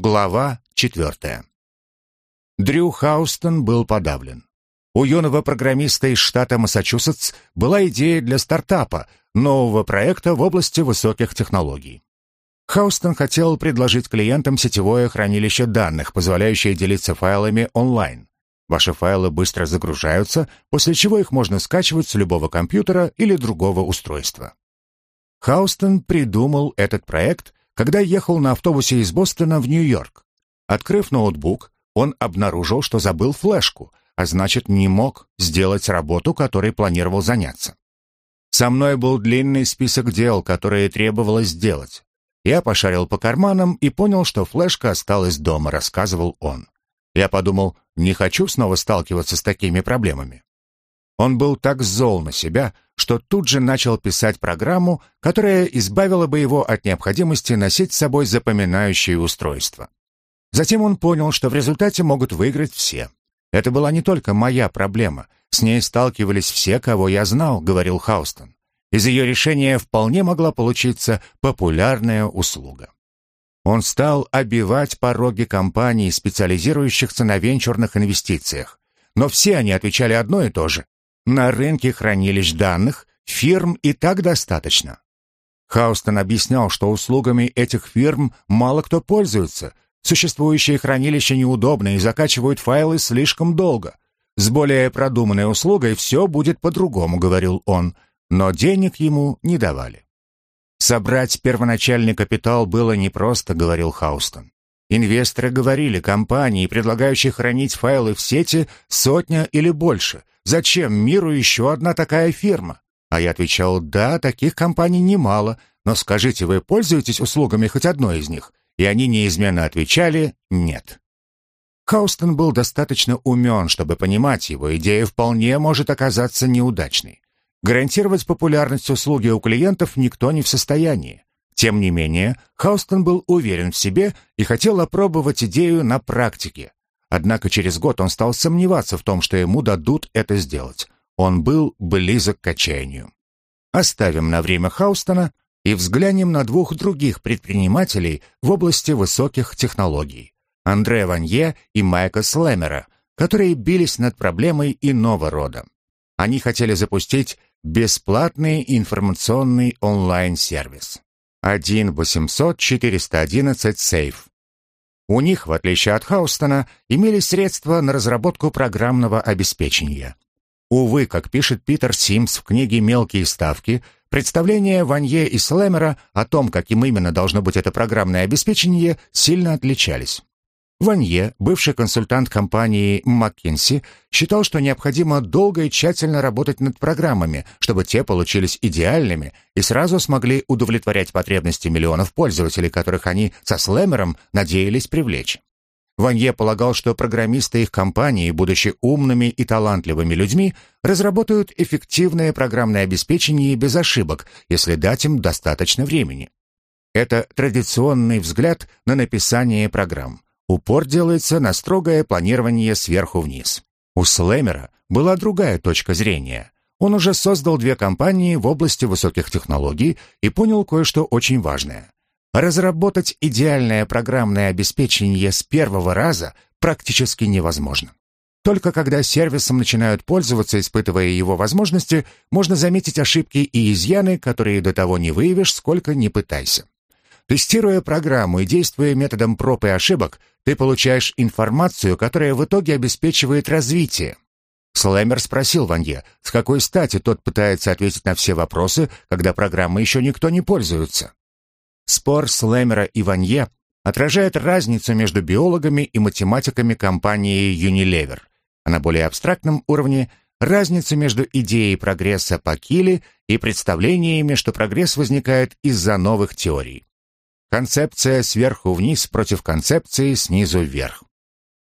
Глава четвертая. Дрю Хаустон был подавлен. У юного программиста из штата Массачусетс была идея для стартапа, нового проекта в области высоких технологий. Хаустон хотел предложить клиентам сетевое хранилище данных, позволяющее делиться файлами онлайн. Ваши файлы быстро загружаются, после чего их можно скачивать с любого компьютера или другого устройства. Хаустон придумал этот проект когда ехал на автобусе из Бостона в Нью-Йорк. Открыв ноутбук, он обнаружил, что забыл флешку, а значит, не мог сделать работу, которой планировал заняться. Со мной был длинный список дел, которые требовалось сделать. Я пошарил по карманам и понял, что флешка осталась дома, рассказывал он. Я подумал, не хочу снова сталкиваться с такими проблемами. Он был так зол на себя, что тут же начал писать программу, которая избавила бы его от необходимости носить с собой запоминающие устройства. Затем он понял, что в результате могут выиграть все. Это была не только моя проблема, с ней сталкивались все, кого я знал, говорил Хаустон. Из ее решения вполне могла получиться популярная услуга. Он стал обивать пороги компаний, специализирующихся на венчурных инвестициях. Но все они отвечали одно и то же. На рынке хранилищ данных фирм и так достаточно. Хаустон объяснял, что услугами этих фирм мало кто пользуется. Существующие хранилища неудобны и закачивают файлы слишком долго. С более продуманной услугой все будет по-другому, говорил он, но денег ему не давали. Собрать первоначальный капитал было непросто, говорил Хаустон. Инвесторы говорили, компании, предлагающие хранить файлы в сети, сотня или больше, Зачем миру еще одна такая фирма? А я отвечал, да, таких компаний немало, но скажите, вы пользуетесь услугами хоть одной из них? И они неизменно отвечали, нет. Хаустон был достаточно умен, чтобы понимать, его идея вполне может оказаться неудачной. Гарантировать популярность услуги у клиентов никто не в состоянии. Тем не менее, Хаустон был уверен в себе и хотел опробовать идею на практике. Однако через год он стал сомневаться в том, что ему дадут это сделать. Он был близок к отчаянию. Оставим на время Хаустона и взглянем на двух других предпринимателей в области высоких технологий. Андрея Ванье и Майка Слэмера, которые бились над проблемой иного рода. Они хотели запустить бесплатный информационный онлайн-сервис. 1 800 411 сейф у них, в отличие от Хаустона, имелись средства на разработку программного обеспечения. Увы, как пишет Питер Симс в книге «Мелкие ставки», представления Ванье и Слэмера о том, каким именно должно быть это программное обеспечение, сильно отличались. Ванье, бывший консультант компании McKinsey, считал, что необходимо долго и тщательно работать над программами, чтобы те получились идеальными и сразу смогли удовлетворять потребности миллионов пользователей, которых они со Слэмером надеялись привлечь. Ванье полагал, что программисты их компании, будучи умными и талантливыми людьми, разработают эффективное программное обеспечение без ошибок, если дать им достаточно времени. Это традиционный взгляд на написание программ. Упор делается на строгое планирование сверху вниз. У Слэмера была другая точка зрения. Он уже создал две компании в области высоких технологий и понял кое-что очень важное. Разработать идеальное программное обеспечение с первого раза практически невозможно. Только когда сервисом начинают пользоваться, испытывая его возможности, можно заметить ошибки и изъяны, которые до того не выявишь, сколько ни пытайся. Тестируя программу и действуя методом проб и ошибок, ты получаешь информацию, которая в итоге обеспечивает развитие. Слэмер спросил Ванье, с какой стати тот пытается ответить на все вопросы, когда программой еще никто не пользуется. Спор Слэмера и Ванье отражает разницу между биологами и математиками компании Unilever, а на более абстрактном уровне разницу между идеей прогресса по Килли и представлениями, что прогресс возникает из-за новых теорий. Концепция сверху вниз против концепции снизу вверх.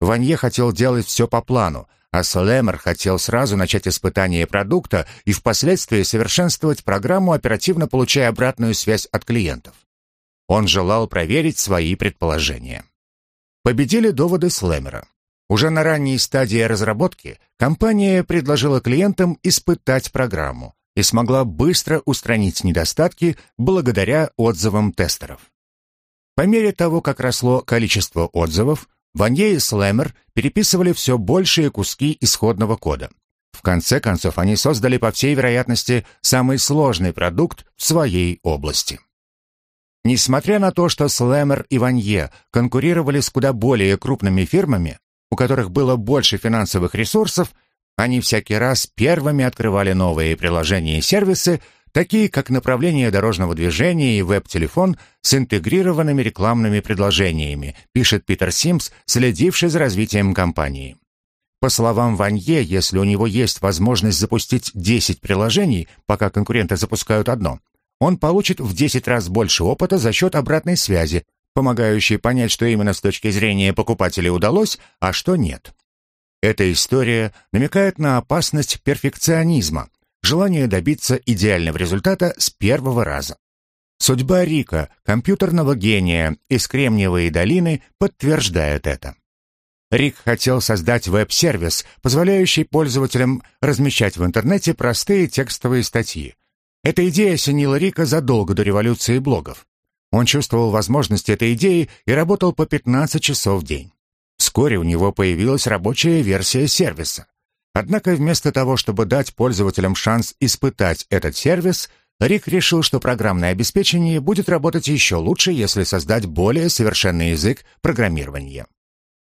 Ванье хотел делать все по плану, а Солемер хотел сразу начать испытание продукта и впоследствии совершенствовать программу, оперативно получая обратную связь от клиентов. Он желал проверить свои предположения. Победили доводы Слемера. Уже на ранней стадии разработки компания предложила клиентам испытать программу и смогла быстро устранить недостатки благодаря отзывам тестеров. По мере того, как росло количество отзывов, Ванье и Слэмер переписывали все большие куски исходного кода. В конце концов, они создали, по всей вероятности, самый сложный продукт в своей области. Несмотря на то, что Слэмер и Ванье конкурировали с куда более крупными фирмами, у которых было больше финансовых ресурсов, они всякий раз первыми открывали новые приложения и сервисы, такие как направление дорожного движения и веб-телефон с интегрированными рекламными предложениями, пишет Питер Симс, следивший за развитием компании. По словам Ванье, если у него есть возможность запустить 10 приложений, пока конкуренты запускают одно, он получит в 10 раз больше опыта за счет обратной связи, помогающей понять, что именно с точки зрения покупателей удалось, а что нет. Эта история намекает на опасность перфекционизма, желание добиться идеального результата с первого раза. Судьба Рика, компьютерного гения из Кремниевой долины, подтверждает это. Рик хотел создать веб-сервис, позволяющий пользователям размещать в интернете простые текстовые статьи. Эта идея осенила Рика задолго до революции блогов. Он чувствовал возможность этой идеи и работал по 15 часов в день. Вскоре у него появилась рабочая версия сервиса. Однако вместо того, чтобы дать пользователям шанс испытать этот сервис, Рик решил, что программное обеспечение будет работать еще лучше, если создать более совершенный язык программирования.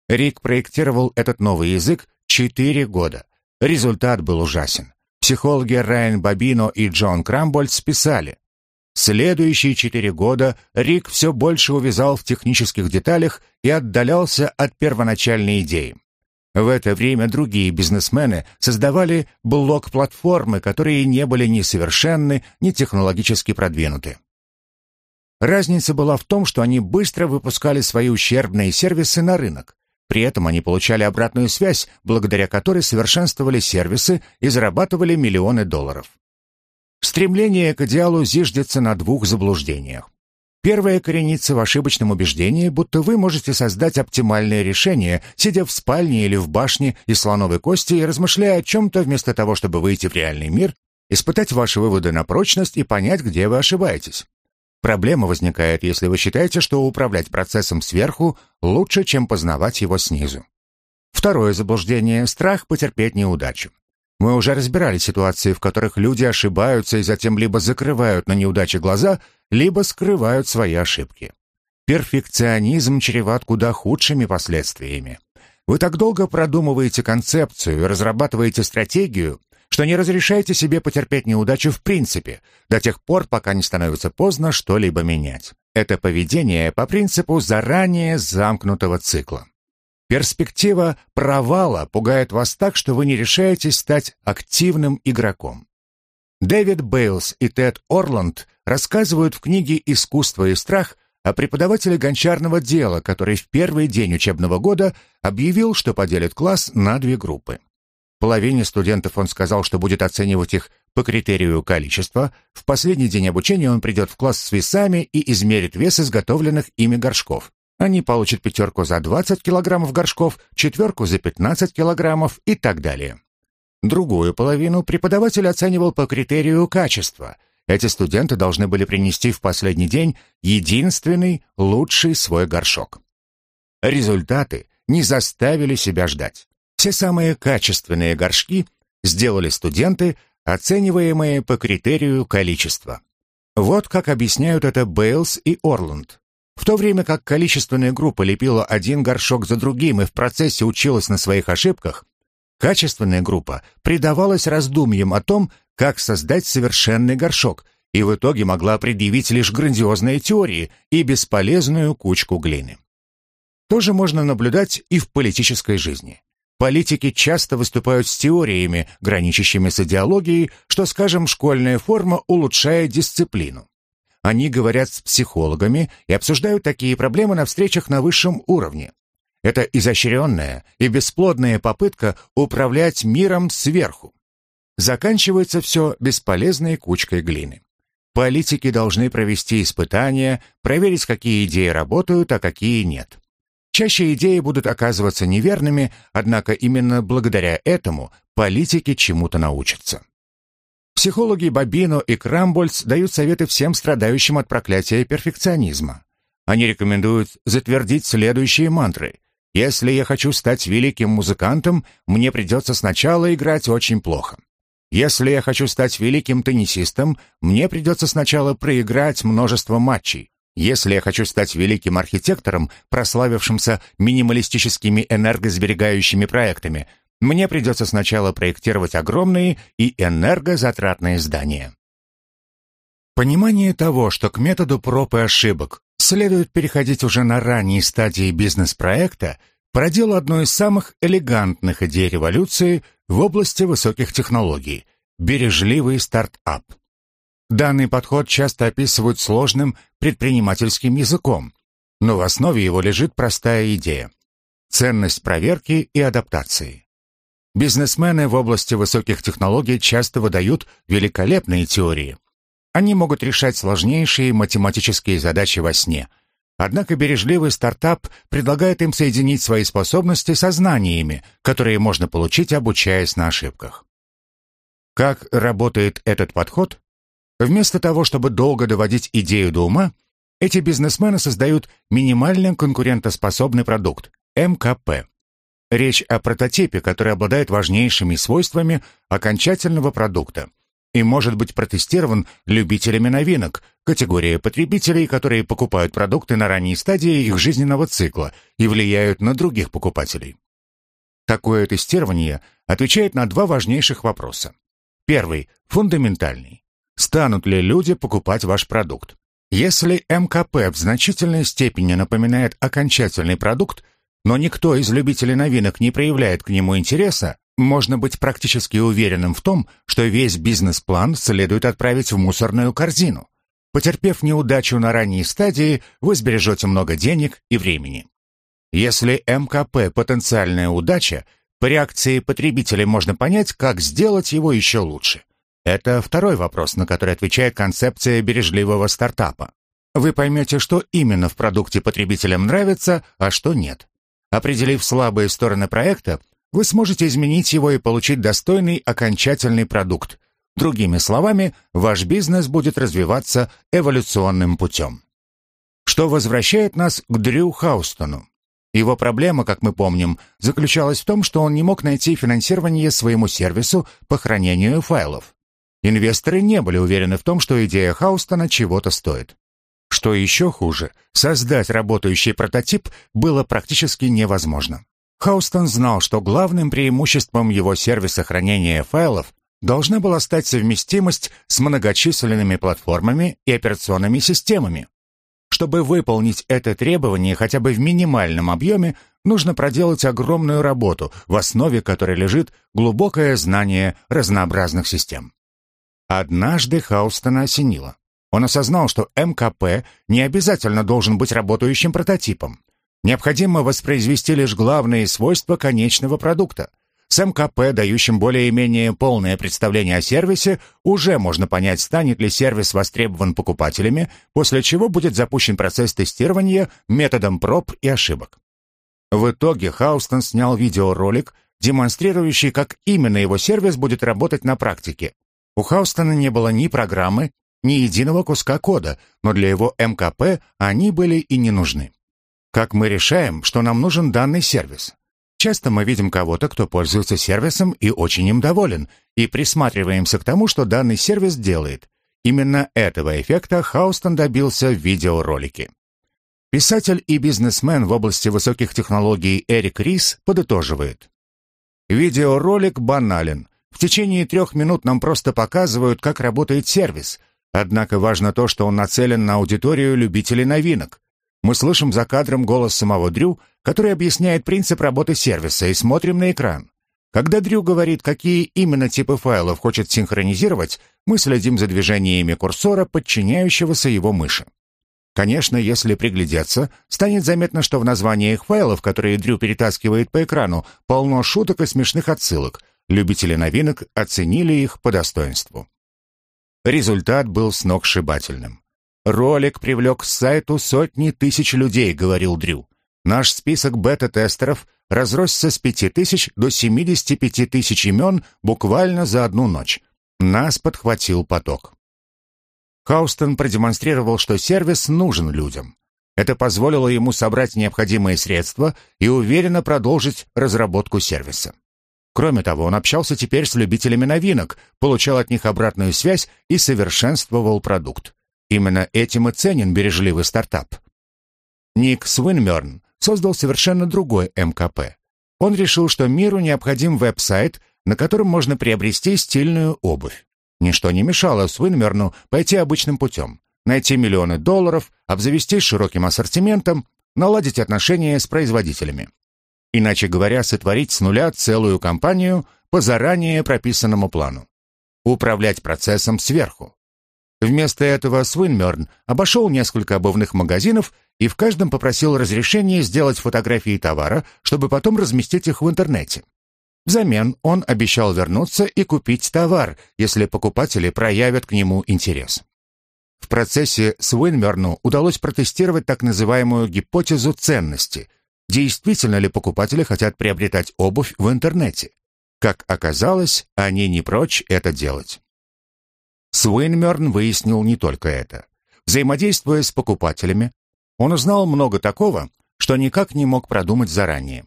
Рик проектировал этот новый язык 4 года. Результат был ужасен. Психологи Райан Бабино и Джон Крамбольд списали, Следующие четыре года Рик все больше увязал в технических деталях и отдалялся от первоначальной идеи. В это время другие бизнесмены создавали блок-платформы, которые не были ни совершенны, ни технологически продвинуты. Разница была в том, что они быстро выпускали свои ущербные сервисы на рынок. При этом они получали обратную связь, благодаря которой совершенствовали сервисы и зарабатывали миллионы долларов. Стремление к идеалу зиждется на двух заблуждениях. Первое коренится в ошибочном убеждении, будто вы можете создать оптимальное решение, сидя в спальне или в башне из слоновой кости и размышляя о чем-то вместо того, чтобы выйти в реальный мир, испытать ваши выводы на прочность и понять, где вы ошибаетесь. Проблема возникает, если вы считаете, что управлять процессом сверху лучше, чем познавать его снизу. Второе заблуждение – страх потерпеть неудачу. Мы уже разбирали ситуации, в которых люди ошибаются и затем либо закрывают на неудачи глаза, либо скрывают свои ошибки. Перфекционизм чреват куда худшими последствиями. Вы так долго продумываете концепцию и разрабатываете стратегию, что не разрешаете себе потерпеть неудачу в принципе, до тех пор, пока не становится поздно что-либо менять. Это поведение по принципу заранее замкнутого цикла. Перспектива провала пугает вас так, что вы не решаетесь стать активным игроком. Дэвид Бейлс и Тед Орланд рассказывают в книге «Искусство и страх» о преподавателе гончарного дела, который в первый день учебного года объявил, что поделит класс на две группы. Половине студентов он сказал, что будет оценивать их по критерию количества. В последний день обучения он придет в класс с весами и измерит вес изготовленных ими горшков. Они получат пятерку за 20 килограммов горшков, четверку за 15 килограммов и так далее. Другую половину преподаватель оценивал по критерию качества. Эти студенты должны были принести в последний день единственный, лучший свой горшок. Результаты не заставили себя ждать. Все самые качественные горшки сделали студенты, оцениваемые по критерию количества. Вот как объясняют это Бейлс и Орланд. В то время как количественная группа лепила один горшок за другим и в процессе училась на своих ошибках, качественная группа предавалась раздумьям о том, как создать совершенный горшок, и в итоге могла предъявить лишь грандиозные теории и бесполезную кучку глины. То же можно наблюдать и в политической жизни. Политики часто выступают с теориями, граничащими с идеологией, что, скажем, школьная форма улучшает дисциплину. Они говорят с психологами и обсуждают такие проблемы на встречах на высшем уровне. Это изощренная и бесплодная попытка управлять миром сверху. Заканчивается все бесполезной кучкой глины. Политики должны провести испытания, проверить, какие идеи работают, а какие нет. Чаще идеи будут оказываться неверными, однако именно благодаря этому политики чему-то научатся. Психологи Бабино и Крамбольц дают советы всем страдающим от проклятия перфекционизма. Они рекомендуют затвердить следующие мантры. Если я хочу стать великим музыкантом, мне придется сначала играть очень плохо. Если я хочу стать великим теннисистом, мне придется сначала проиграть множество матчей. Если я хочу стать великим архитектором, прославившимся минималистическими энергосберегающими проектами, мне придется сначала проектировать огромные и энергозатратные здания. Понимание того, что к методу проб и ошибок следует переходить уже на ранней стадии бизнес-проекта, породило одну из самых элегантных идей революции в области высоких технологий – бережливый стартап. Данный подход часто описывают сложным предпринимательским языком, но в основе его лежит простая идея – ценность проверки и адаптации. Бизнесмены в области высоких технологий часто выдают великолепные теории. Они могут решать сложнейшие математические задачи во сне. Однако бережливый стартап предлагает им соединить свои способности со знаниями, которые можно получить, обучаясь на ошибках. Как работает этот подход? Вместо того, чтобы долго доводить идею до ума, эти бизнесмены создают минимально конкурентоспособный продукт – МКП. Речь о прототипе, который обладает важнейшими свойствами окончательного продукта и может быть протестирован любителями новинок, категория потребителей, которые покупают продукты на ранней стадии их жизненного цикла и влияют на других покупателей. Такое тестирование отвечает на два важнейших вопроса. Первый – фундаментальный. Станут ли люди покупать ваш продукт? Если МКП в значительной степени напоминает окончательный продукт, но никто из любителей новинок не проявляет к нему интереса, можно быть практически уверенным в том, что весь бизнес-план следует отправить в мусорную корзину. Потерпев неудачу на ранней стадии, вы сбережете много денег и времени. Если МКП – потенциальная удача, по реакции потребителей можно понять, как сделать его еще лучше. Это второй вопрос, на который отвечает концепция бережливого стартапа. Вы поймете, что именно в продукте потребителям нравится, а что нет. Определив слабые стороны проекта, вы сможете изменить его и получить достойный окончательный продукт. Другими словами, ваш бизнес будет развиваться эволюционным путем. Что возвращает нас к Дрю Хаустону. Его проблема, как мы помним, заключалась в том, что он не мог найти финансирование своему сервису по хранению файлов. Инвесторы не были уверены в том, что идея Хаустона чего-то стоит. Что еще хуже, создать работающий прототип было практически невозможно. Хаустон знал, что главным преимуществом его сервиса хранения файлов должна была стать совместимость с многочисленными платформами и операционными системами. Чтобы выполнить это требование хотя бы в минимальном объеме, нужно проделать огромную работу, в основе которой лежит глубокое знание разнообразных систем. Однажды Хаустона осенило. Он осознал, что МКП не обязательно должен быть работающим прототипом. Необходимо воспроизвести лишь главные свойства конечного продукта. С МКП, дающим более-менее полное представление о сервисе, уже можно понять, станет ли сервис востребован покупателями, после чего будет запущен процесс тестирования методом проб и ошибок. В итоге Хаустон снял видеоролик, демонстрирующий, как именно его сервис будет работать на практике, у Хаустона не было ни программы, ни единого куска кода, но для его МКП они были и не нужны. Как мы решаем, что нам нужен данный сервис? Часто мы видим кого-то, кто пользуется сервисом и очень им доволен, и присматриваемся к тому, что данный сервис делает. Именно этого эффекта Хаустон добился в видеоролике. Писатель и бизнесмен в области высоких технологий Эрик Рис подытоживает. Видеоролик банален, в течение трех минут нам просто показывают, как работает сервис. Однако важно то, что он нацелен на аудиторию любителей новинок. Мы слышим за кадром голос самого Дрю, который объясняет принцип работы сервиса, и смотрим на экран. Когда Дрю говорит, какие именно типы файлов хочет синхронизировать, мы следим за движениями курсора, подчиняющегося его мыши. Конечно, если приглядеться, станет заметно, что в названиях файлов, которые Дрю перетаскивает по экрану, полно шуток и смешных отсылок — Любители новинок оценили их по достоинству. Результат был сногсшибательным. «Ролик привлек к сайту сотни тысяч людей», — говорил Дрю. «Наш список бета-тестеров разросся с 5 тысяч до 75 тысяч имен буквально за одну ночь. Нас подхватил поток». Хаустон продемонстрировал, что сервис нужен людям. Это позволило ему собрать необходимые средства и уверенно продолжить разработку сервиса. Кроме того, он общался теперь с любителями новинок, получал от них обратную связь и совершенствовал продукт. Именно этим и ценен бережливый стартап. Ник Свинмерн создал совершенно другой МКП. Он решил, что миру необходим веб-сайт, на котором можно приобрести стильную обувь. Ничто не мешало Свинмерну пойти обычным путем, найти миллионы долларов, обзавестись широким ассортиментом, наладить отношения с производителями. Иначе говоря, сотворить с нуля целую компанию по заранее прописанному плану. Управлять процессом сверху. Вместо этого Свинмерн обошел несколько обувных магазинов и в каждом попросил разрешения сделать фотографии товара, чтобы потом разместить их в интернете. Взамен он обещал вернуться и купить товар, если покупатели проявят к нему интерес. В процессе Свинмерну удалось протестировать так называемую гипотезу ценности. Действительно ли покупатели хотят приобретать обувь в интернете? Как оказалось, они не прочь это делать. Свинмерн выяснил не только это. Взаимодействуя с покупателями, он узнал много такого, что никак не мог продумать заранее.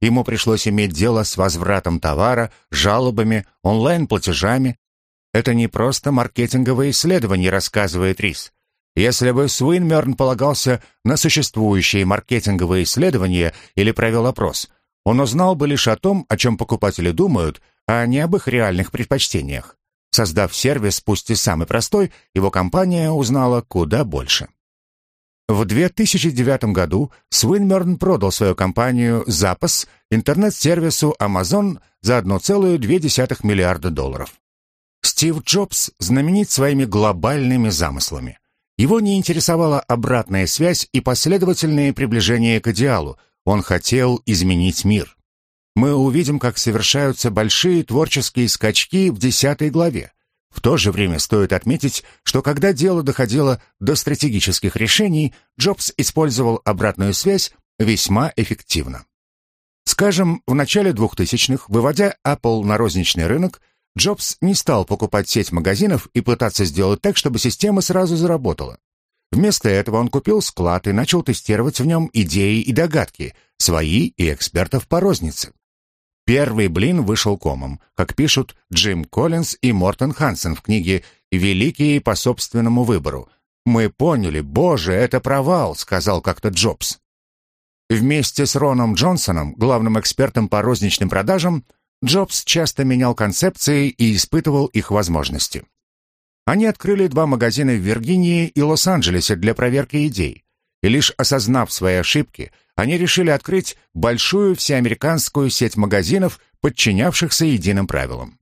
Ему пришлось иметь дело с возвратом товара, жалобами, онлайн-платежами. Это не просто маркетинговое исследование, рассказывает Рис. Если бы Свинмерн полагался на существующие маркетинговые исследования или провел опрос, он узнал бы лишь о том, о чем покупатели думают, а не об их реальных предпочтениях. Создав сервис, пусть и самый простой, его компания узнала куда больше. В 2009 году Свинмерн продал свою компанию «Запас» интернет-сервису Amazon за 1,2 миллиарда долларов. Стив Джобс знаменит своими глобальными замыслами. Его не интересовала обратная связь и последовательное приближение к идеалу. Он хотел изменить мир. Мы увидим, как совершаются большие творческие скачки в десятой главе. В то же время стоит отметить, что когда дело доходило до стратегических решений, Джобс использовал обратную связь весьма эффективно. Скажем, в начале 2000-х, выводя Apple на розничный рынок, Джобс не стал покупать сеть магазинов и пытаться сделать так, чтобы система сразу заработала. Вместо этого он купил склад и начал тестировать в нем идеи и догадки, свои и экспертов по рознице. Первый блин вышел комом, как пишут Джим Коллинз и Мортон Хансен в книге «Великие по собственному выбору». «Мы поняли, боже, это провал», — сказал как-то Джобс. Вместе с Роном Джонсоном, главным экспертом по розничным продажам, Джобс часто менял концепции и испытывал их возможности. Они открыли два магазина в Виргинии и Лос-Анджелесе для проверки идей. И лишь осознав свои ошибки, они решили открыть большую всеамериканскую сеть магазинов, подчинявшихся единым правилам.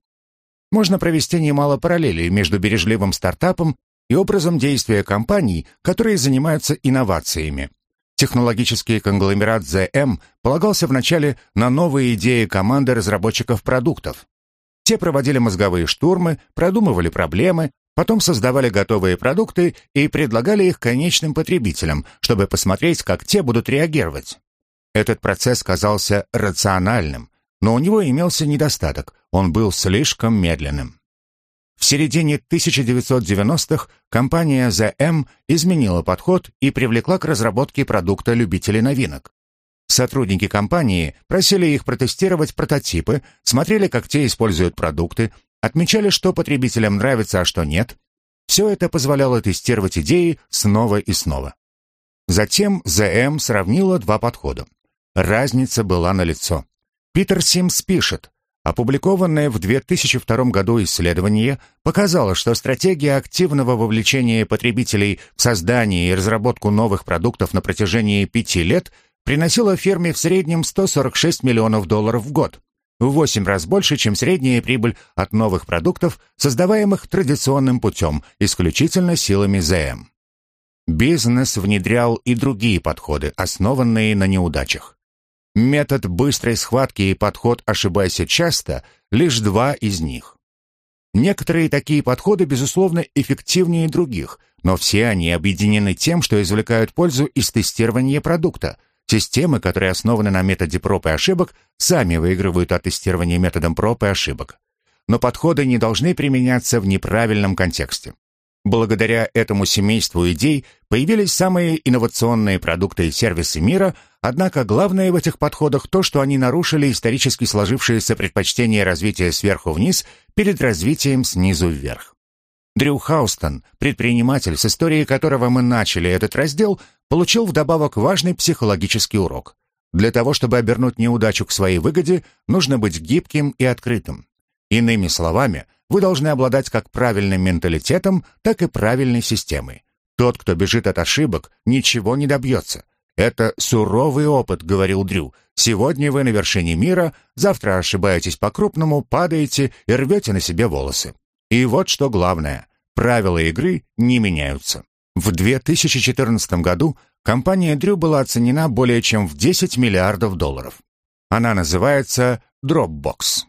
Можно провести немало параллелей между бережливым стартапом и образом действия компаний, которые занимаются инновациями. Технологический конгломерат ZM полагался вначале на новые идеи команды разработчиков продуктов. Те проводили мозговые штурмы, продумывали проблемы, Потом создавали готовые продукты и предлагали их конечным потребителям, чтобы посмотреть, как те будут реагировать. Этот процесс казался рациональным, но у него имелся недостаток – он был слишком медленным. В середине 1990-х компания ZM изменила подход и привлекла к разработке продукта любителей новинок. Сотрудники компании просили их протестировать прототипы, смотрели, как те используют продукты, отмечали, что потребителям нравится, а что нет. Все это позволяло тестировать идеи снова и снова. Затем ЗМ сравнила два подхода. Разница была налицо. Питер Симс пишет, опубликованное в 2002 году исследование показало, что стратегия активного вовлечения потребителей в создание и разработку новых продуктов на протяжении пяти лет приносила фирме в среднем 146 миллионов долларов в год в 8 раз больше, чем средняя прибыль от новых продуктов, создаваемых традиционным путем, исключительно силами ЗМ. Бизнес внедрял и другие подходы, основанные на неудачах. Метод быстрой схватки и подход «ошибайся часто» — лишь два из них. Некоторые такие подходы, безусловно, эффективнее других, но все они объединены тем, что извлекают пользу из тестирования продукта, Системы, которые основаны на методе проб и ошибок, сами выигрывают от тестирования методом проб и ошибок. Но подходы не должны применяться в неправильном контексте. Благодаря этому семейству идей появились самые инновационные продукты и сервисы мира, однако главное в этих подходах то, что они нарушили исторически сложившиеся предпочтения развития сверху вниз перед развитием снизу вверх. Дрю Хаустон, предприниматель, с историей которого мы начали этот раздел, получил вдобавок важный психологический урок. Для того, чтобы обернуть неудачу к своей выгоде, нужно быть гибким и открытым. Иными словами, вы должны обладать как правильным менталитетом, так и правильной системой. Тот, кто бежит от ошибок, ничего не добьется. Это суровый опыт, говорил Дрю. Сегодня вы на вершине мира, завтра ошибаетесь по-крупному, падаете и рвете на себе волосы. И вот что главное. Правила игры не меняются. В 2014 году компания Дрю была оценена более чем в 10 миллиардов долларов. Она называется Dropbox.